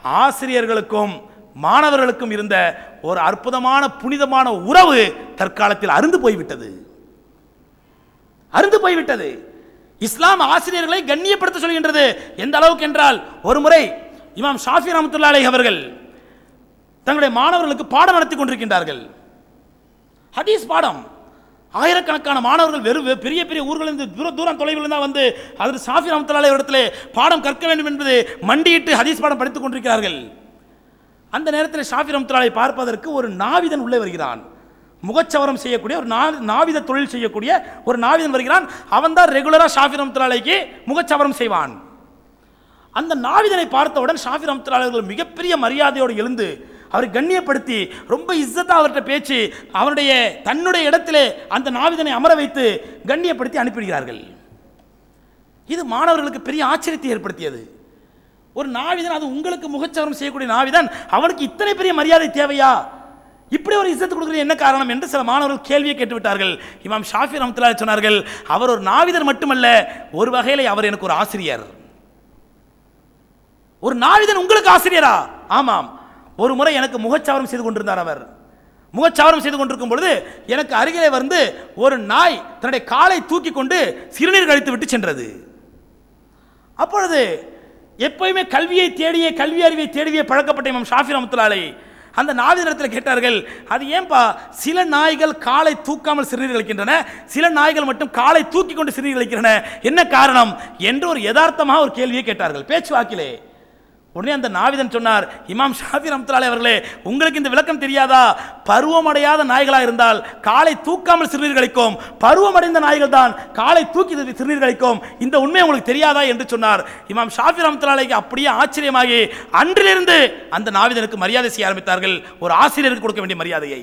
ஆசிரியர்களுக்கும் மாணவர்களுக்கும் இருந்த ஒரு அற்புதமான புனிதமான உறவு தற்காலத்தில் அருந்து போய்விட்டது. அருந்து போய்விட்டது. இஸ்லாம் ஆசிரியர்களை கண்ணியப்படுத்த சொல்கின்றது. எந்த அளவுக்கு என்றால் ஒரு முறை இமாம் ஷாஃபி ரஹமத்துல்லா அலை அவர்கள் தங்களுடைய மாணவர்களுக்கு பாடம் நடத்தி கொண்டிருக்கின்றார்கள். ஹதீஸ் பாடம். ஆயிரக்கணக்கான மாணவர்கள் வெறும் வெ- பெரிய பெரிய ஊர்களிலிருந்து தூர தூரம் தொலைவில் தான் வந்து அதில் சாஃபி ரஹமத்துல்லாஹி இடத்துல பாடம் கற்க வேண்டும் என்பது மண்டியிட்டு ஹதீஸ் பாடம் படித்துக் கொண்டிருக்கிறார்கள். அந்த நேரத்தில் ஷாஃபி ரஹமத்துல்லாஹை பார்ப்பதற்கு ஒரு நாவிதன் உள்ளே வருகிறான். முகச்சவரம் செய்யக்கூடிய ஒரு நா- நாவித தொழில் செய்யக்கூடிய ஒரு நாவிதன் வருகிறான். அவன் தான் ரெகுலராக ஷாஃபி ரஹமத்துல்லாஹிக்கு முகச்சவரம் செய்வான். அந்த நாவிதனை பார்த்தவுடன் ஷாஃபி ரஹமத்துல்லாஹி மிகப்பெரிய மரியாதையோடு எழுந்து அவரை கண்ணியப்படுத்தி ரொம்ப இஸ்ஸத்தாக அவர்கிட்ட பேச்சு அவருடைய தன்னுடைய இடத்திலே அந்த நாவிதனை அமர வைத்து கண்ணியப்படுத்தி அனுப்பிவிடுகிறார்கள். இது மாணவர்களுக்கு பெரிய ஆச்சரியத்தை ஏற்படுத்தியது. ஒரு நாவிதன் அது உங்களுக்கு முகச்சவரம் செய்யக்கூடிய நாவிதன் அவனுக்கு இத்தனை பெரிய மரியாதை தேவையா? இப்படி ஒரு இசத்து கொடுக்குறது என்ன காரணம் என்று சில மாணவர்கள் கேள்வியை கேட்டுவிட்டார்கள். இமாம் ஷாஃபி ரஹமத்துல்லாஹி சொன்னார்கள் அவர் ஒரு நாவிதர் மட்டுமல்ல ஒரு வகையில் அவர் எனக்கு ஒரு ஆசிரியர். ஒரு நாவிதன் உங்களுக்கு ஆசிரியரா? ஆமாம். ஒரு முறை எனக்கு முகச்சாவரம் செய்து கொண்டிருந்தார் அவர். முகச்சாவரம் செய்து கொண்டிருக்கும் பொழுது எனக்கு அருகிலே வந்து ஒரு நாய் தன்னுடைய காலை தூக்கி கொண்டு சிறுநீர் கழித்து விட்டு சென்றது. அப்பொழுது எப்பயுமே கல்வியை தேடிய கல்வி அறிவை தேடிய பழக்கப்பட்ட இமாம் ஷாஃபி ரஹமத்துல்லாலை அந்த நாவிதத்தில் கேட்டார்கள் அது ஏன்பா சில நாய்கள் காலை தூக்காமல் சிறுநீர் கழிக்கின்றன சில நாய்கள் மட்டும் காலை தூக்கி கொண்டு சிறுநீர் கழிக்கின்றன என்ன காரணம்? என்று ஒரு யதார்த்தமாக ஒரு கேள்வியை கேட்டார்கள். பேச்சுவாக்கிலே உடனே அந்த நாவிதன் சொன்னார் இமாம் ஷாஃபி ரம்தலாலே அவர்களே உங்களுக்கு இந்த விளக்கம் தெரியாதா? பருவமடையாத நாய்களாக இருந்தால் காலை தூக்காமல் சிறுநீர் கழிக்கும் பருவமடைந்த நாய்கள் தான் காலை தூக்கி சிறுநீர் கழிக்கும் இந்த உண்மை உங்களுக்கு தெரியாதா? என்று சொன்னார். இமாம் ஷாஃபி ரம்தலாலைக்கு அப்படியே ஆச்சரியமாகி அன்றிலிருந்து அந்த நாவிதனுக்கு மரியாதை செய்ய ஆரம்பித்தார்கள். ஒரு ஆசிரியருக்கு கொடுக்க வேண்டிய மரியாதையை.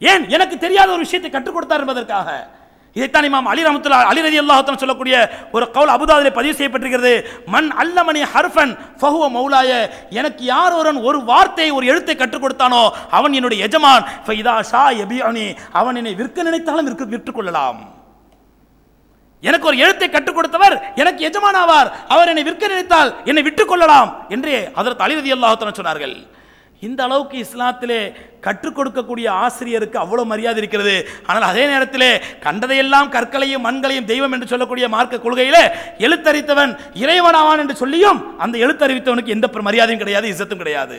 ஏன்? எனக்கு தெரியாத ஒரு விஷயத்தை கற்றுக் கொடுத்தார் என்பதற்காக. இதைத்தான் இமாம் அலி ரஹமத்துல்லா அலி ரதி அல்லாஹத்தன் சொல்லக்கூடிய ஒரு கவுல் அபுதாதிலே பதிவு செய்யப்பட்டிருக்கிறது. மண் அல்லமணி ஹர்ஃபன் ஃபஹுவ மௌலாய எனக்கு யார் ஒருவன் ஒரு வார்த்தை ஒரு எழுத்தை கற்றுக் கொடுத்தானோ அவன் என்னுடைய எஜமான். ஃபைதா ஷா எபியானி அவன் என்னை விற்க நினைத்தாலும் விற்க விற்றுக் கொள்ளலாம் எனக்கு ஒரு எழுத்தை கற்றுக் கொடுத்தவர் எனக்கு எஜமானாவார் அவர் என்னை விற்க நினைத்தால் என்னை விட்டுக் கொள்ளலாம் என்று அதற்கு அலிரதி அல்லாஹத்தன் சொன்னார்கள். இந்த அளவுக்கு இஸ்லாத்திலே கற்றுக் கொடுக்கக்கூடிய ஆசிரியருக்கு அவ்வளவு மரியாதை இருக்கிறது. ஆனால் அதே நேரத்திலே கண்டதையெல்லாம் கற்களையும் மண்களையும் தெய்வம் என்று சொல்லக்கூடிய மார்க்க கொள்கையில் எழுத்தறித்தவன் இறைவனாவான் என்று சொல்லியும் அந்த எழுத்தறிவித்தவனுக்கு எந்த மரியாதையும் கிடையாது இசத்தும் கிடையாது.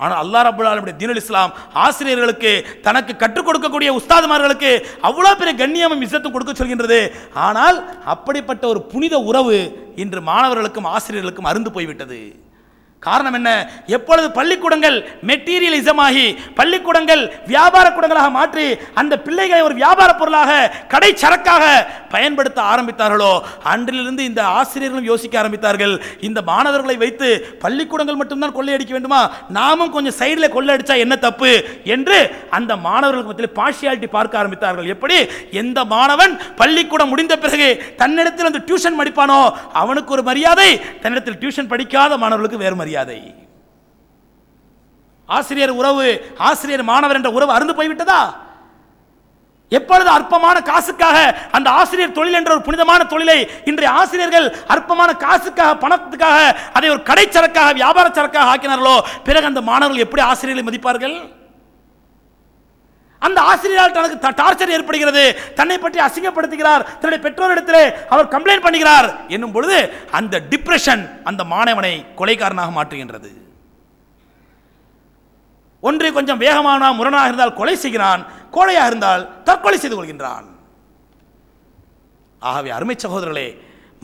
ஆனால் அல்லா ரபுல்லாலுடைய தீனுல் இஸ்லாம் ஆசிரியர்களுக்கு தனக்கு கற்றுக் கொடுக்கக்கூடிய உஸ்தாதுமார்களுக்கு அவ்வளோ பெரிய கண்ணியமும் இசத்தும் கொடுக்க சொல்கின்றது. ஆனால் அப்படிப்பட்ட ஒரு புனித உறவு இன்று மாணவர்களுக்கும் ஆசிரியர்களுக்கும் அருந்து போய்விட்டது. காரணம் என்ன? எப்பொழுது பள்ளிக்கூடங்கள் மெட்டீரியலிசமாகி பள்ளிக்கூடங்கள் வியாபார கூடங்களாக மாற்றி அந்த பிள்ளைகளை ஒரு வியாபார பொருளாக கடை சரக்காக பயன்படுத்த ஆரம்பித்தார்களோ? அன்றிலிருந்து இந்த ஆசிரியர்களும் யோசிக்க ஆரம்பித்தார்கள் இந்த மாணவர்களை வைத்து பள்ளிக்கூடங்கள் மட்டும்தான் கொள்ளையடிக்க வேண்டுமா? நாமும் கொஞ்சம் சைடில் கொள்ளையடிச்சா என்ன தப்பு? என்று அந்த மாணவர்களுக்கு மத்தியில் பார்ஷியாலிட்டி பார்க்க ஆரம்பித்தார்கள். எப்படி? எந்த மாணவன் பள்ளிக்கூடம் முடிந்த பிறகு தன்னிடத்தில் அந்த டியூஷன் படிப்பானோ அவனுக்கு ஒரு மரியாதை தன்னிடத்தில் டியூஷன் படிக்காத மாணவர்களுக்கு வேறு மரியாதை. ஆசிரியர் உறவு ஆசிரியர் மாணவர் என்ற உறவு அருந்து போய்விட்டதா? எப்பொழுது அற்பமான காசுக்காக அந்த ஆசிரியர் தொழில் என்ற ஒரு புனிதமான தொழிலை இன்றைய ஆசிரியர்கள் அற்பமான காசுக்காக பணத்துக்காக அதை ஒரு கடைச்சரக்காக வியாபார சரக்காக ஆக்கினார்களோ? பிறகு அந்த மாணவர்கள் எப்படி ஆசிரியர்களை மதிப்பார்கள்? அந்த ஆசிரியரால் தனக்கு டார்ச்சர் ஏற்படுகிறது. தன்னை பற்றி அசிங்கப்படுத்துகிறார். தன்னுடைய பெற்றோரிடத்திலே அவர் கம்ப்ளைண்ட் பண்ணுகிறார். என்னும் பொழுது அந்த டிப்ரெஷன் அந்த மாணவனை கொலைக்காரனாக மாற்றுகின்றது. ஒன்று கொஞ்சம் வேகமான முரணாக இருந்தால் கொலை செய்கிறான். கோழையாக இருந்தால் தற்கொலை செய்து கொள்கின்றான். ஆகவே அருமை சகோதரர்களே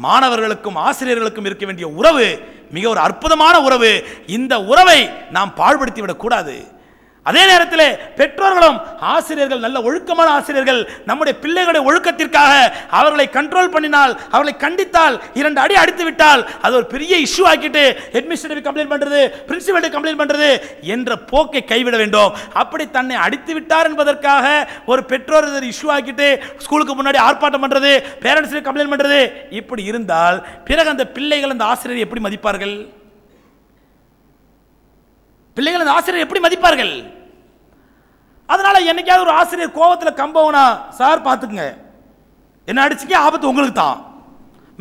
மாணவர்களுக்கும் ஆசிரியர்களுக்கும் இருக்க வேண்டிய உறவு மிக ஒரு அற்புதமான உறவு. இந்த உறவை நாம் பாழ்படுத்திவிடக் விடக்கூடாது அதே நேரத்தில் பெற்றோர்களும் ஆசிரியர்கள் நல்ல ஒழுக்கமான ஆசிரியர்கள் நம்முடைய பிள்ளைகளுடைய ஒழுக்கத்திற்காக அவர்களை கண்ட்ரோல் பண்ணினால் அவர்களை கண்டித்தால் இரண்டு அடி அடித்து விட்டால் அது ஒரு பெரிய இஷ்யூ ஆக்கிட்டு ஹெட்மிஸ்டர் கம்ப்ளைண்ட் பண்ணுறது பிரின்சிபல் கம்ப்ளைண்ட் பண்ணுறது என்ற போக்கை கைவிட வேண்டும். அப்படி தன்னை அடித்து விட்டார் என்பதற்காக ஒரு பெற்றோர் இஷ்யூ ஆக்கிட்டு ஸ்கூலுக்கு முன்னாடி ஆர்ப்பாட்டம் பண்ணுறது பேரண்ட்ஸ் கம்ப்ளைண்ட் பண்ணுறது இப்படி இருந்தால் பிறகு அந்த பிள்ளைகள் அந்த ஆசிரியர் எப்படி மதிப்பார்கள்? பிள்ளைகள் அந்த ஆசிரியர் எப்படி மதிப்பார்கள்? அதனால என்னைக்காவது ஒரு ஆசிரியர் கோவத்தில் கம்பவனா சார் பார்த்துக்குங்க. என்ன அடிச்சுக்க ஆபத்து உங்களுக்கு தான்.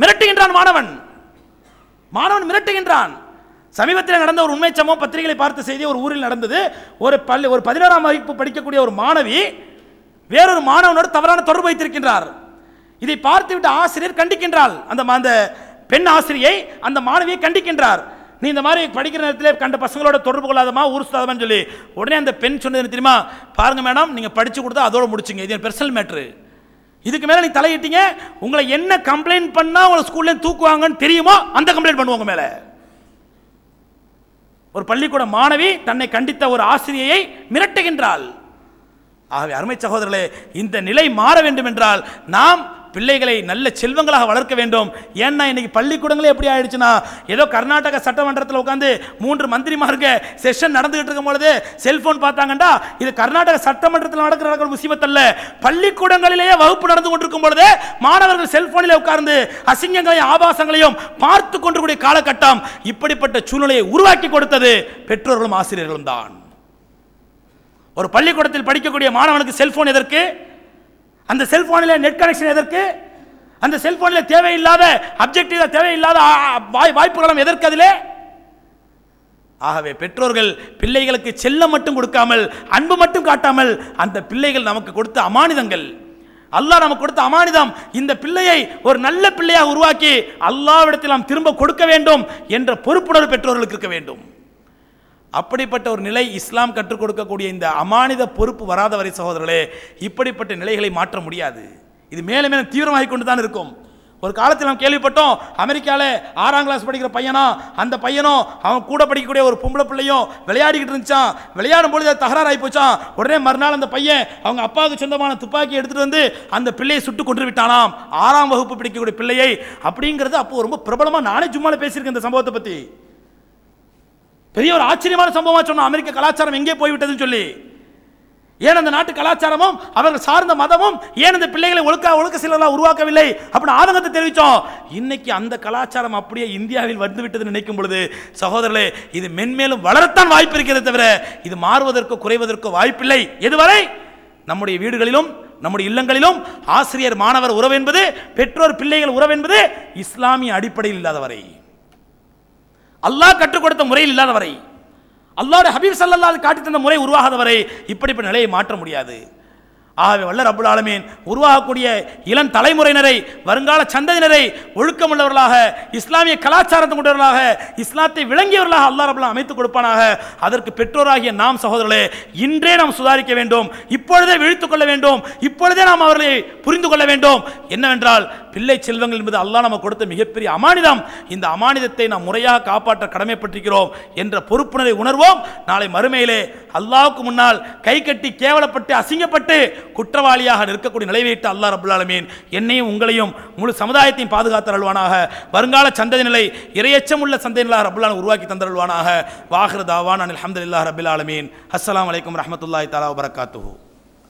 மிரட்டுகின்றான் மாணவன். மாணவன் மிரட்டுகின்றான். சமீபத்தில் நடந்த ஒரு உண்மை சம்பவம் பத்திரிகைகளை பார்த்த செய்தி ஒரு ஊரில் நடந்தது. ஒரு பள்ளி ஒரு பதினோராம் வகுப்பு படிக்கக்கூடிய ஒரு மாணவி வேறொரு மாணவனோடு தவறான தொடர்பு வைத்திருக்கின்றார். இதை பார்த்துவிட்டு ஆசிரியர் கண்டிக்கின்றாள். அந்த அந்த பெண் ஆசிரியை அந்த மாணவியை கண்டிக்கின்றார். நீ இந்த மாதிரி படிக்கிற நேரத்தில் கண்ட பசங்களோட தொடர்பு கொள்ளாதமா ஊர் சுத்தாதமான்னு சொல்லி. உடனே அந்த பெண் சொன்னது என்ன தெரியுமா? பாருங்க மேடம் நீங்கள் படித்து கொடுத்தா அதோட முடிச்சுங்க. இது பர்சனல் மேட்ரு இதுக்கு மேலே நீ தலையிட்டீங்க உங்களை என்ன கம்ப்ளைண்ட் பண்ணால் உங்களை ஸ்கூல்லேயும் தூக்குவாங்கன்னு தெரியுமோ அந்த கம்ப்ளைண்ட் பண்ணுவாங்க மேலே. ஒரு பள்ளிக்கூட மாணவி தன்னை கண்டித்த ஒரு ஆசிரியையை மிரட்டுகின்றாள். ஆகவே அருமை சகோதரர்களே இந்த நிலை மாற வேண்டும் என்றால் நாம் பிள்ளைகளை நல்ல செல்வங்களாக வளர்க்க வேண்டும். ஏன்னா இன்னைக்கு பள்ளிக்கூடங்களே எப்படி ஆயிடுச்சுன்னா ஏதோ கர்நாடக சட்டமன்றத்தில் உட்காந்து மூன்று மந்திரிமார்க செஷன் நடந்துகிட்டு இருக்கும் பொழுது செல்போன் பார்த்தாங்கண்டா இது கர்நாடக சட்டமன்றத்தில் நடக்கிற நடக்கிற அல்ல. பள்ளிக்கூடங்களிலேயே வகுப்பு நடந்து கொண்டிருக்கும் பொழுது மாணவர்கள் செல்போனில் உட்கார்ந்து அசிங்கங்களையும் ஆபாசங்களையும் பார்த்து கொண்டிருக்கூடிய காலகட்டம் இப்படிப்பட்ட சூழ்நிலையை உருவாக்கி கொடுத்தது பெற்றோர்களும் ஆசிரியர்களும் தான். ஒரு பள்ளிக்கூடத்தில் படிக்கக்கூடிய மாணவனுக்கு செல்போன் எதற்கு? அந்த செல்போனில் நெட் கனெக்ஷன் எதற்கு? அந்த செல்போனில் தேவையில்லாத அப்ஜெக்டிவ் தேவையில்லாத வாய் வாய்ப்புகளும் எதற்கு அதிலே? ஆகவே பெற்றோர்கள் பிள்ளைகளுக்கு செல்லம் மட்டும் கொடுக்காமல் அன்பு மட்டும் காட்டாமல் அந்த பிள்ளைகள் நமக்கு கொடுத்த அமானிதங்கள். அல்லாஹ் நமக்கு கொடுத்த அமானிதம் இந்த பிள்ளையை ஒரு நல்ல பிள்ளையாக உருவாக்கி அல்லாவிடத்தில் நாம் திரும்ப கொடுக்க வேண்டும் என்ற பொறுப்புணர்வு பெற்றோர்களுக்கு இருக்க வேண்டும். அப்படிப்பட்ட ஒரு நிலை இஸ்லாம் கற்றுக் கொடுக்கக்கூடிய இந்த அமானித பொறுப்பு வராத வரை சகோதரர்களே இப்படிப்பட்ட நிலைகளை மாற்ற முடியாது. இது மேலும் மேலும் தீவிரமாகி கொண்டு தான் இருக்கும். ஒரு காலத்தில் நாம் கேள்விப்பட்டோம் அமெரிக்காவில் ஆறாம் கிளாஸ் படிக்கிற பையனா அந்த பையனும் அவன் கூட படிக்கக்கூடிய ஒரு பொம்பளை பிள்ளையும் விளையாடிக்கிட்டு இருந்துச்சான் விளையாடும் பொழுது அது தகராறு ஆகி போச்சான் உடனே மறுநாள் அந்த பையன் அவங்க அப்பாவுக்கு சொந்தமான துப்பாக்கி எடுத்துகிட்டு வந்து அந்த பிள்ளையை சுட்டு கொண்டு விட்டானாம். ஆறாம் வகுப்பு படிக்கக்கூடிய பிள்ளையை. அப்படிங்கிறது அப்போது ரொம்ப பிரபலமாக நானே சும்மாவில் பேசியிருக்கேன் இந்த சம்பவத்தை பற்றி பெரிய ஒரு ஆச்சரியமான சம்பவமாக சொன்னோம். அமெரிக்க கலாச்சாரம் எங்கே போய்விட்டதுன்னு சொல்லி. ஏன் அந்த நாட்டு கலாச்சாரமும் அவர்கள் சார்ந்த மதமும் ஏன் அந்த பிள்ளைகளை ஒழுக்க ஒழுக்க சிலர்களாக உருவாக்கவில்லை அப்படின்னு ஆதங்கத்தை தெரிவித்தோம். இன்னைக்கு அந்த கலாச்சாரம் அப்படியே இந்தியாவில் வந்து விட்டதுன்னு நினைக்கும் பொழுது சகோதரர்களே இது மென்மேலும் வளரத்தான் வாய்ப்பு இருக்கிறது தவிர இது மாறுவதற்கோ குறைவதற்கோ வாய்ப்பில்லை. எதுவரை? நம்முடைய வீடுகளிலும் நம்முடைய இல்லங்களிலும் ஆசிரியர் மாணவர் உறவு என்பது பெற்றோர் பிள்ளைகள் உறவு என்பது இஸ்லாமிய அடிப்படையில் இல்லாதவரை. அல்லாஹ் கற்றுக் கொடுத்த முறையில் இல்லாதவரை அல்லாஹ் ஹபீப் ஸல்லல்லாஹு காட்டி தந்த முறை உருவாகாதவரை இப்படிப்பட்ட நிலையை மாற்ற முடியாது. ஆகவே வல்ல அபுல் ஆலமீன் உருவாகக்கூடிய இளம் தலைமுறையினரை வருங்கால சந்ததியினரை ஒழுக்கமுள்ளவர்களாக இஸ்லாமிய கலாச்சாரத்தை கொண்டவர்களாக இஸ்லாத்தை விளங்கியவர்களாக அல்லாஹ் ரபுல்லா அமைத்துக் கொடுப்பானாக. அதற்கு பெற்றோராகிய நாம் சகோதரர்களே இன்றே நாம் சுதாரிக்க வேண்டும். இப்பொழுதே விழித்துக் கொள்ள வேண்டும். இப்பொழுதே நாம் அவர்களை புரிந்து கொள்ள வேண்டும். என்னவென்றால் பிள்ளை செல்வங்கள் என்பது அல்லாஹ் நமக்கு கொடுத்த மிகப்பெரிய அமானிதம். இந்த அமானிதத்தை நாம் முறையாக காப்பாற்ற கடமைப்பட்டிருக்கிறோம் என்ற பொறுப்புணரை உணர்வோம். நாளை மறுமையிலே அல்லாவுக்கு முன்னால் கை கட்டி கேவலப்பட்டு அசிங்கப்பட்டு குற்றவாளியாக நிற்கக்கூடிய நிலைவையிட்டு அல்லாஹ் ரபுல்லாலமீன் என்னையும் உங்களையும் முழு சமுதாயத்தையும் பாதுகாத்து அருள்வானாக. வருங்கால சந்ததி நிலை இரையச்சம் உள்ள சந்ததிகளாக ரபுல்லான் உருவாக்கி தந்தருள்வானாக. வாஹிர தாவான் அனில் அஹமதுல்லாஹ் ரபில் ஆலமீன். அஸ்ஸலாமு அலைக்கும் ரஹமத்துல்லாஹி தஆலா வபரகாத்துஹு.